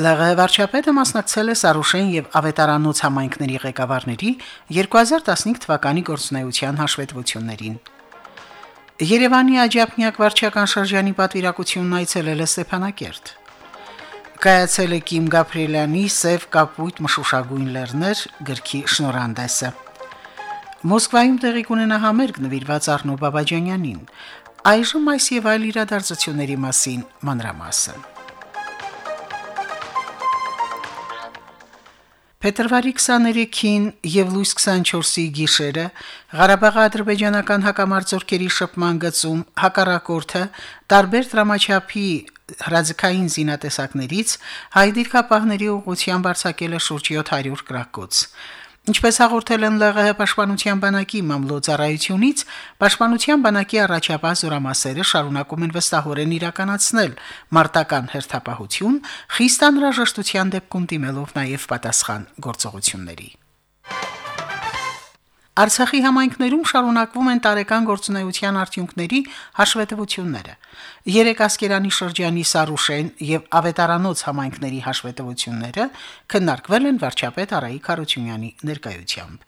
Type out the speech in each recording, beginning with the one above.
ԼՂՀ վարչապետը մասնակցել է Սարուշեն եւ Ավետարանոց համայնքների ղեկավարների 2015 թվականի գործունեության հաշվետվություններին։ Երևանի Աջափնյակ վարչական շրջանի պատվիրակությունն այցելել է Ստեփանակերտ։ Կայացել է Կիմ Գաբրիելյանի Սև կապույտ մշուշագույն լեռներ գրքի շնորհանդեսը։ Մոսկվայում տեղի կունենա համերգ նվիրված Արնո Բաբաջանյանին։ Այժմ այս եւ այլ իրադարձությունների մասին մանրամասն։ Փետրվարի 23-ին եւ լույս 24-ի գիշերը Ղարաբաղի ադրբեջանական հակամարտությունների շփման գծում հակառակորդը տարբեր դրամաչափի հրաձգային զինատեսակներից հայ դիրքապահների ուղղությամբ արձակել է շուրջ 700 գրակոց։ Ինչպես հաղորդել են ԼՂՀ պաշտպանության բանակի մամլոյցարայությունից, պաշտպանության բանակի առաջապահ զորամասերը շարունակում են վստահորեն իրականացնել մարտական հերթապահություն, խիստ անհրաժեշտության դեպքում դիմելով նաև պատասխան գործողությունների։ Արցախի համայնքներում շարունակվում են տարեկան գործունեության արդյունքների հաշվետվությունները։ Երեք ասկերանի շրջանի Սարուշեն եւ Ավետարանոց համայնքների հաշվետվությունները քննարկվել են վարչապետ Արայիկ Խարությունյանի ներկայությամբ։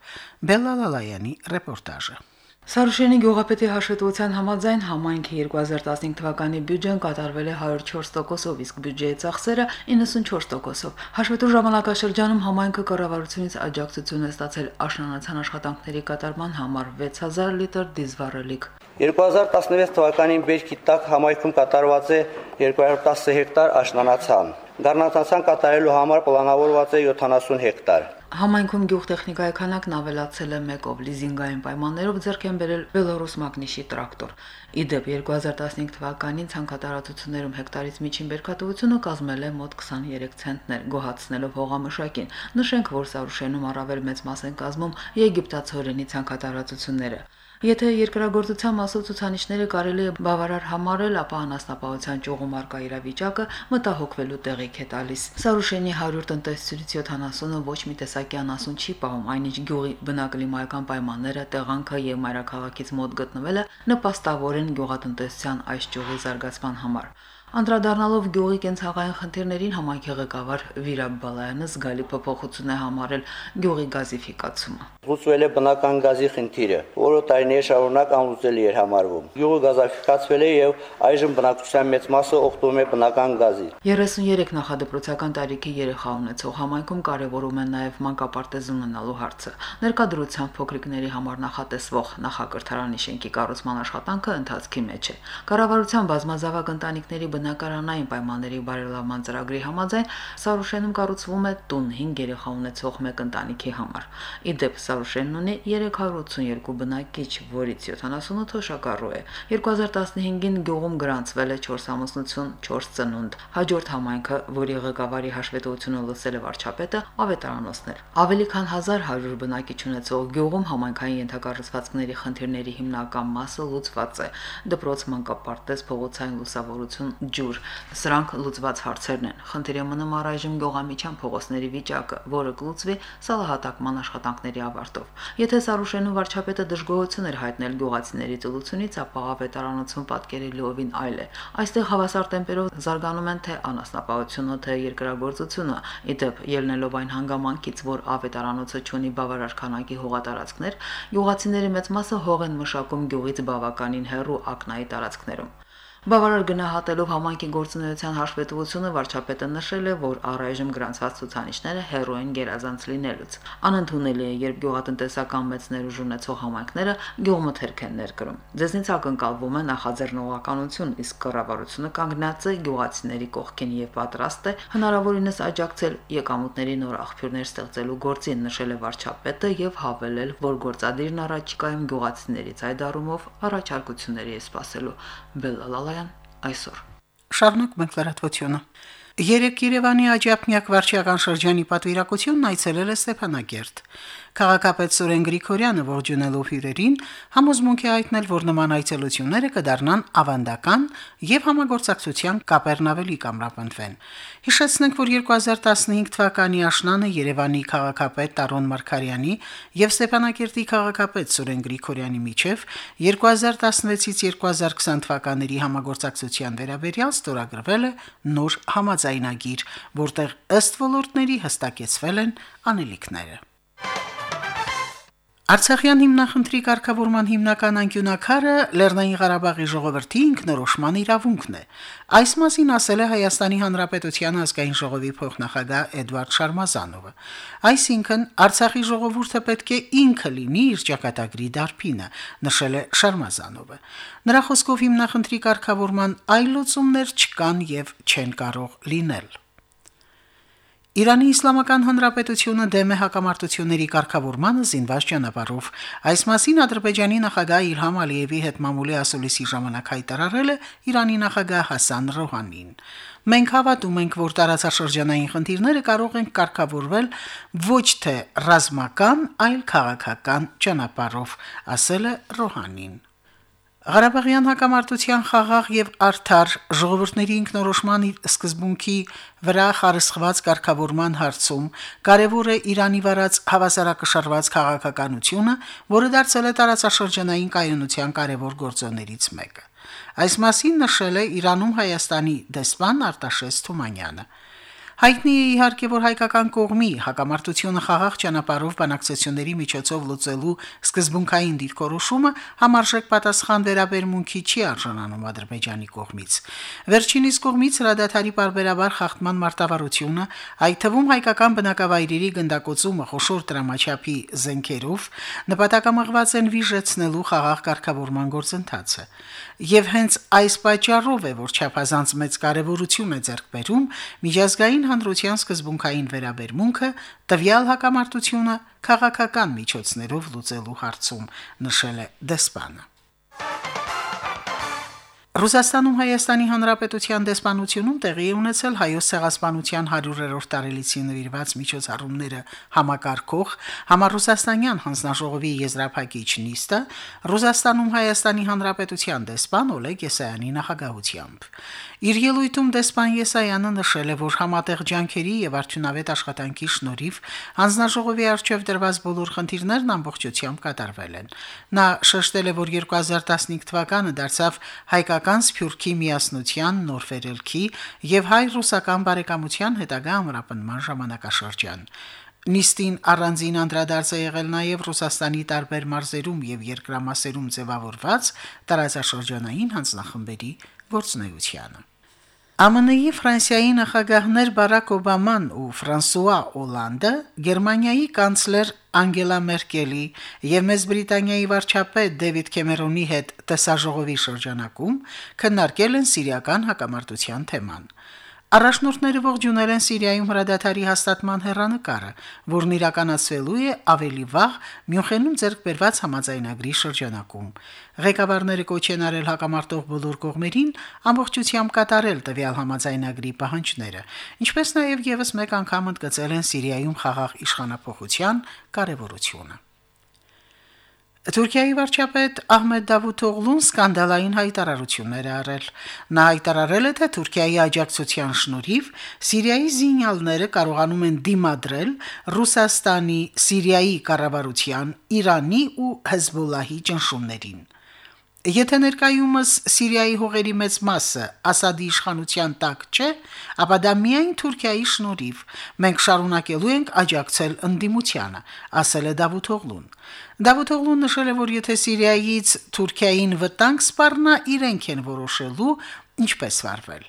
Բելլալալայանի ռեպորտաժը։ Սարուշենի գյուղապետի հաշվետվության համաձայն համայնքի 2015 թվականի բյուջեն կատարվել է 104%-ով, իսկ բյուջեի ծախսերը 94%-ով։ Հաշվետու ժամանակաշրջանում համայնքը կառավարությունից աջակցություն է ստացել աշնանացան աշխատանքների կատարման համար 6000 լիտր դիզվառելիք։ 2016 թվականին բերքի տակ համայնքում կատարված է 210 հեկտար աշնանացան։ Գառնանացան կատարելու համար պլանավորված է 70 հեկտար։ Համայնքում գյուղտեխնիկայի քանակն ավելացել է 1-ով լիզինգային պայմաններով ձեռք են բերել Բելարուս մագնիշի տրակտոր։ Իդեպ 2015 թվականին ցանկատարածություններում հեկտարից միջին բերքատվությունը կազմել է մոտ 23 ցենտներ, գոհացնելով հողամշակին։ Նշենք, որ Սարուշենում առավել մեծ մաս են կազմում եգիպտացորենի ցանկատարածությունները։ Եթե երկրագործության մասով ցուցանիշները կարելի է բավարար համարել, ապա անաստապահության ճյուղում արկա իրավիճակը մտահոգվելու տեղիք է տալիս։ Սարուշենի 100 տնտեսությունից 70-ը ոչ մի տեսակի անասուն չի պահում, այնինչ գյուղի բնակլիմայական պայմանները, տեղանքը եւ մայրաքաղաքից մոտ գտնվելը նպաստավոր են գյուղատնտեսության այս ճյուղի զարգացման համար։ Անդրադառնալով գյուղի կենցաղային խնդիրներին համայնքի ղեկավար Վիրաբ Բալայանը զգալի փոփոխություն է համարել գյուղի գազիֆիկացումը։ Լուծվել է բնական գազի խնդիրը, որը տարիներ շարունակ անլուծելի էր համարվում։ Գյուղը գազաֆիկացվել է եւ այժմ բնակչության մեծ մասը օգտվում է բնական գազի։ 33 նախադպրոցական տարիքի երեխա ունեցող համայնքում կարևորում են նաեւ մանկապարտեզ ունենալու հարցը։ Ներկայդրությամբ փոքրիկների համար նախատեսվող նախակրթարանի շենքի կառուցման աշխատանքը ընթացքի մեջ է։ Կառավարության բազմազավակ ընտանիքների բնակարանային պայմանների բարելավման ծրագրի համաձայն Սարուշենում կառուցվում է տուն 5 երեխա ունեցող մեկ ընտանիքի համար։ Իդեպ Սարուշենն ունի 382 բնակիչ, որից 70-ը թոշակառու է։ 2015-ին գյուղում գրանցվել է 4 ամուսնություն, 4 ծնունդ։ Հաջորդ համայնքը, որի ղեկավարի հաշվետվությունը լսել է վարչապետը, ավետարանոցներ։ Ավելի քան 1100 բնակիչ ունեցող գյուղում համայնքային ենթակառուցվածքների խնդիրների հիմնական մասը լուծված է։ Դպրոց, մանկապարտեզ, փողոցային լուսավորություն, ջուր։ Սրանք լուծված հարցերն են։ Խնդիրը մնում առայժմ գողամիջյան փողոցների վիճակը, որը կլուծվի սալահատակման աշխատանքների ավարտով։ Եթե Սարուշենու վարչապետը դժգոհություն էր հայտնել գյուղացիների ծլությունից, ապա ավետարանոցում պատկերի լովին այլ է։ Այստեղ հավասար տեմպերով զարգանում են թե անասնապահությունը, թե երկրագործությունը։ Իդեպ, ելնելով այն հանգամանքից, որ ավետարանոցը ունի բավարար քանակի հողատարածքներ, գյուղացիների մեծ մասը հող են մշակում գյուղից բավականին հեռու ակնայի տարածքներում։ Բավարար գնահատելով համայնքի գործունեության հաշվետվությունը վարչապետը նշել է, որ առայժմ գրանցված ցուցանիշները հերո են գերազանց լինելուց։ Անընդունելի է, երբ գյուղատնտեսական մեծ ներուժ ունեցող համայնքները գյուղմթերք են ներկրում։ Ձեզնից ակնկալվում է նախաձեռնողականություն, իսկ կառավարությունը կանգնած է գյուղացիների կողքին եւ պատրաստ է հնարավորինս աջակցել եկամուտների նոր աղբյուրներ ստեղծելու գործին, նշել է վարչապետը եւ հավելել, որ գործադիրն առաջիկայում գյուղացիներից այդ առումով առաջարկությունների է սպասելու։ Բելալալայան այսօր։ Շարունակ մենք լրատվությունը։ Երեք Երևանի աջափնյակ վարչական շրջանի պատվիրակությունն այցելել է Ստեփանագերտ։ Քաղաքապետ Սուրեն Գրիգորյանը ողջունելով հյուրերին համոզմունք է հայտնել, որ նման այցելությունները կդառնան ավանդական եւ համագործակցության կապերն ավելի կամրապնդվեն։ Հիշեցնենք, որ 2015 թվականի աշնանը Երևանի քաղաքապետ Տարոն Մարկարյանի եւ Ստեփանագերտի քաղաքապետ Սուրեն Գրիգորյանի միջև 2016-ից 2020 թվականների համագործակցության վերաբերյալ ստորագրվել է նոր համաձայնագիր, որտեղ ըստ ոլորտների հստակեցվել են անելիքները։ Արցախյան հիմնախնդրի կարգավորման հիմնական անկյունակարը Լեռնային Ղարաբաղի ժողովրդի ինքնորոշման իրավունքն է։ Այս մասին ասել է Հայաստանի Հանրապետության ազգային ժողովի փոխնախագահ Էդվարդ Շարմազանովը։ Այսինքն Արցախի ժողովուրդը պետք է ինքը լինի իր ճակատագրի դարբինը, նշել է Շարմազանովը։ Նրա խոսքով հիմնախնդրի կարգավորման այլ լուծումներ չկան եւ չեն կարող լինել։ Իրանի Իսլամական Հանրապետությունը դեմ է հակամարտությունների կարգավորմանը զինված ճանապարհով։ Այս մասին Ադրբեջանի նախագահ Իլհամ Ալիևի հետ մամուլի ասուլիսի ժամանակ հայտարարել է Իրանի նախագահ Հասան Ռոհանին։ Մենք հավատում ենք, որ տարածաշրջանային խնդիրները կարող են կարգավորվել ոչ թե ռազմական, այլ քաղաքական ճանապարհով, ասել է Ռոհանին։ Ղարաբաղյան հակամարտության խաղաղ եւ արդար ժողովուրդների ինքնորոշման սկզբունքի վրա խարսխված կարգավորման հարցում կարևոր է Իրանի վարած հավասարակշռված քաղաքականությունը, որը դարձել է տարածաշրջանային կայունության կարևոր գործոններից մեկը։ Այս մասին նշել է Իրանում Հայաստանի դեսպան Արտաշես Թումանյանը։ Հայտնի է իհարկե, որ հայկական կողմի հակամարտությունը խաղաղ ճանապարհով բանակցությունների միջոցով լուծելու սկզբունքային դիրքորոշումը համարժեք պատասխան վերաբերմունքի չի արժանանում Ադրբեջանի կողմից։ Վերջինիս կողմից հրադադարի բարբերաբար խախտման մարտավարությունը, այդ թվում հայկական բնակավայրերի գնդակոծումը խոշոր դրամաչափի զենքերով նպատակամղված են վիժեցնելու խաղաղ կարգավորման գործընթացը։ Եվ հենց այս պատճառով է, որ չափազանց մեծ կարևորություն է ձեռք բերում միջազգային հանրության սկզբունքային վերաբերմունքը տվյալ հակամարտությունը քաղաքական միջոցներով լուծելու հարցում, նշել է դեսպանը։ Ռուսաստանում Հայաստանի Հանրապետության դեսպանությունում տեղի ունեցել հայոց ցեղասպանության 100-րդ տարելիցի նվիրված միջոցառումները. Համակարգող համառուսաստանյան հանձնաժողովի եզրափակիչ նիստը Ռուսաստանում Հայաստանի Հանրապետության դեսպան Օլեգ Եսայանի նախագահությամբ։ Իր ելույթում դեսպան Եսայանը նշել է, որ համատեղ ջանքերի եւ արդյունավետ աշխատանքի շնորհիվ հանձնաժողովի արչեւ դրված բոլոր խնդիրներն ամբողջությամբ կատարվել են։ Նա շեշտել է, որ 2015 թվականը դարձավ հայկական սփյուռքի միասնության, նորվերելքի եւ հայ-ռուսական բարեկամության հետագա ամրապնման ժամանակաշրջան։ Նիստին առանձին անդրադարձ է եղել նաև Ռուսաստանի տարբեր մարզերում եւ երկրամասերում ձևավորված տարածաշրջանային հանձնախմբերի գործնեությանը։ ԱՄՆ-ի Ֆրանսիայի նախագահներ Բարակ Օբաման ու Ֆրանսուଆ Օլանդը Գերմանիայի կանցլեր Անգելա Մերկելի եւ Մեծ Բրիտանիայի վարչապետ Դեվիդ Քեմերոնի հետ տեսաժողովի շրջանակում քննարկել են սիրիական հակամարտության թեման։ Առաջնորդները ողջունել են Սիրիայում հրադադարի հաստատման հերանեկարը, որն իրականացվելու է ավելի վաղ Մյունխենում ձեռք բերված համաձայնագրի շրջանակում։ Ղեկավարները կոչ են արել հակամարտող բոլոր կողմերին ամբողջությամբ կատարել տվյալ համաձայնագրի պահանջները, ինչպես նաև եւս մեկ անգամ ընդգծել են Սիրիայում խաղաղ իշխանապողության կարևորությունը։ Թուրքիայի վարչապետ Ահմեդ Դավութօղլուն սկանդալային հայտարարություններ է արել։ Նա հայտարարել է, թե Թուրքիայի աջակցության շնորհիվ Սիրիայի զինյալները կարողանում են դիմադրել Ռուսաստանի, Սիրիայի կառավարության, Իրանի ու Հեզբոլլահի ճնշումներին։ Եթե ներկայումս Սիրիայի հողերի մեծ մասը Ասադի իշխանության տակ չէ, ապա դա միայն Թուրքիայի շնորհիվ։ Մենք շարունակելու ենք աջակցել ընդդիմությանը, ասել է Դավութօղլուն։ Դավութօղլուն նշել է, որ եթե Սիրիայից Թուրքիային վտանգ սպառնա, իրենք են որոշելու ինչպես վարվել։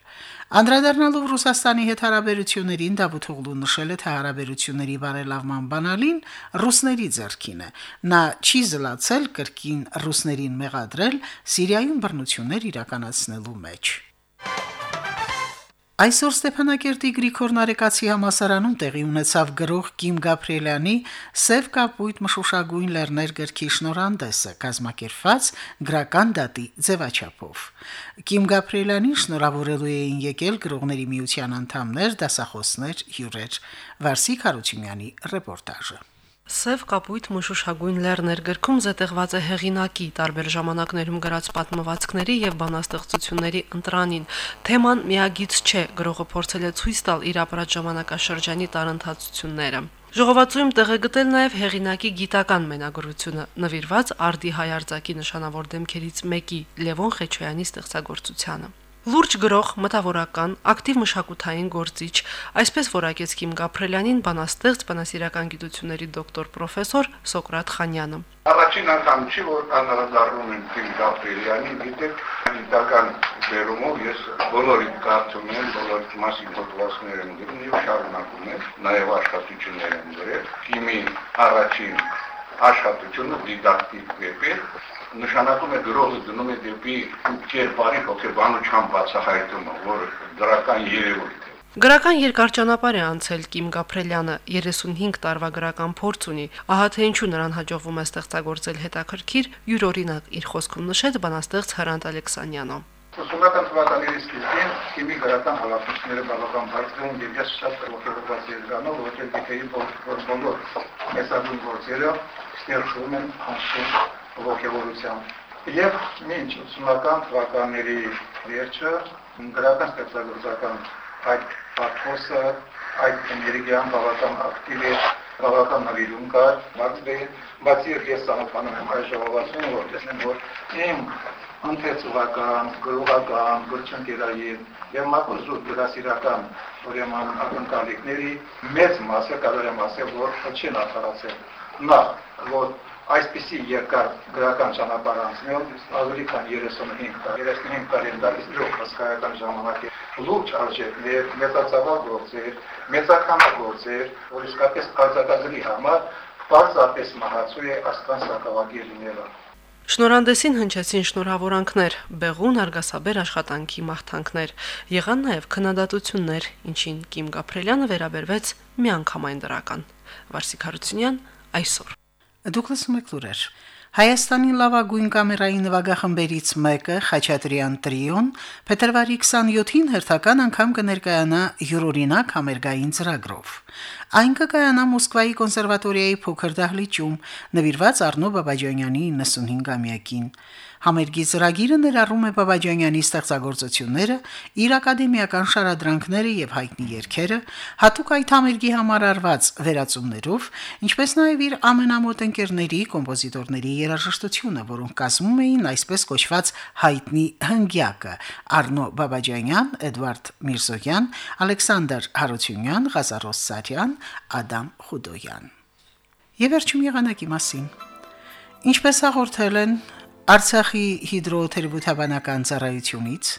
Անդրադառնալով Ռուսաստանի հետ հարաբերություններին Դավութօղլուն նշել է, թե հարաբերությունների բարելավման բանալին ռուսների ձեռքին է։ Նա չի զլացել կրկին ռուսներին մեղադրել Սիրիայում բռնություններ իրականացնելու մեջ։ Այսօր Ստեփանակերտի Գրիգոր Նարեկացի համասարանում տեղի ունեցավ գրող Կիմ Գաբրիելյանի Սև կապույտ մշուշագույն լեռներ գրքի շնորհանդեսը, կազմակերպված գրական դատի ձևաչափով։ Կիմ Գաբրիելյանին շնորհավորելու էին եկել գրողների միության անդամներ, դասախոսներ, հյուրեր։ Վարսիկ Հարությունյանի ռեպորտաժը։ Սև կապույտ մշուշագույն լեռներ գրքում զետեղված է հեղինակի տարբեր ժամանակներում գրած պատմվածքների եւ բանաստեղծությունների ընտրանին։ Թեման միագից չէ, գրողը փորձել է ցույց տալ իր ապրած ժամանակաշրջանի տարընթացությունները։ Ժողովածույում տեղ է գտել նաև հեղինակի գիտական մենագրությունը, նվիրված արդի հայարձակի նշանավոր դեմքերից մեկի Լևոն Խեչոյանի ստեղծագործությանը։ Լուրջ գրող, մտավորական, ակտիվ մշակութային գործիչ, այսպես որակեց Կիմ Գաբրելյանին բանաստեղծ բանասիրական գիտությունների դոկտոր պրոֆեսոր Սոկրատ Խանյանը։ Առաջին անգամ չի որ անդրադառնում եմ Կիմ Գաբրելյանին, գիտեք, գիտական բերումով ես բոլորի կարծում եմ, բոլոր մասին հոդվածներ եմ գրում եւ շարունակում եմ, նաեւ աշխատություններ եմ գրել։ Կիմի առաջին աշխատությունը դիդակտիկ վեպ է, նշանակում է գրողը դնում է դեպի կերպարի հոգեբանության բացահայտումը, որ դրական երևույթ է։ Գրական երկար ճանապարհ է անցել Կիմ Գաբրելյանը, 35 տարվա գրական փորձ ունի։ Ահա թե ինչու նրան հաջողվում է ստեղծագործել հետաքրքիր յուրօրինակ իր խոսքում նշեց բանաստեղծ Հրանտ Ալեքսանյանը։ Ուսումնական թվականների սկիզբին քիմի գրական հավաքությունները բավական բարձր են եւ ես շատ ողջունված եմ գիտեի որ բոլոր մեսագույն գործերը ստեղծվում են անշուշտ ողջավորությամբ։ Եվ մինչ ուսումնական թվականների վերջը գրական ստեղծագործական այդ փաթոսը, այդ էներգիան բավական ակտիվ է, բավական նվիրում կար, բացի բացի ես ցանոթանում եմ այս ժողովածուն, որ տեսնեմ, որ իմ ընթերցողական, գրողական, գրչընկերային եւ մակուր զուտ գրասիրական ուրեմն ակնկալիքների մեծ մասը կարող եմ ասել, որ չեն արդարացել։ Նախ, որ այսպիսի երկար գրական ճանապարհ անցնել ավելի քան 35 տարի 35 տարի դարձ դրող հասկայական ժամանակ է լուրջ արժեքներ մեծացավալ գործեր մեծական գործեր որ իսկապես արձակագրի համար բարձրապես մահացու է աստան սակավագի լինելը Շնորհանդեսին հնչեցին շնորհավորանքներ, բեղուն արգասաբեր աշխատանքի մաղթանքներ, եղան նաև քննադատություններ, ինչին Կիմ Գաբրելյանը վերաբերվեց միանգամայն դրական։ Վարսիկ Հարությունյան այսօր Դուք լսում եք լուրեր։ Հայաստանի լավագույն կամերայի նվագախմբերից մեկը Խաչատրյան տրիոն փետրվարի 27-ին հերթական անգամ կներկայանա յուրօրինակ համերգային ծրագրով։ Այն կկայանա Մոսկվայի կոնսերվատորիայի փոքր դահլիճում, նվիրված Արնո Բաբաջանյանի 95-ամյակին։ Համերգի ծրագիրը ներառում է Բաբաջանյանի ստեղծագործությունները, իր ակադեմիական շարադրանքները եւ հայտնի երգերը, հատուկ այդ համերգի համար արված վերացումներով, ինչպես նաեւ իր ամենամոտ ընկերների, կոմպոզիտորների երաժշտությունը, որոնք կազմում էին այսպես կոչված հայտնի հնգյակը՝ Արնո Բաբաջանյան, Էդվարդ Միրզոյան, Ալեքսանդր Հարությունյան, Ղազարոս Սարյան, Ադամ Խուդոյան։ Եվ վերջում եղանակի մասին։ Ինչպես հաղորդել են Արցախի հիդրոթերապևտաբանական ծառայությունից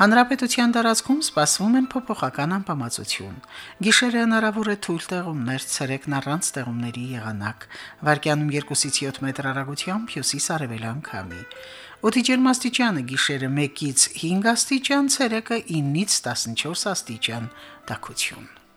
հանրապետության տարածքում սպասվում են փոփոխական անբավարարություն։ Գիշերը հնարավոր է թույլ տեղումներ, ցերեկն առանց տեղումների եղանակ։ Վարկյանում 2-ից 7 մետր հեռագությամբ հյուսիս-արևելյան քամի։ Օդի ջերմաստիճանը գիշերը 1-ից 5 աստիճան, ցերեկը 9-ից 14 աստիճան։ Տաքություն։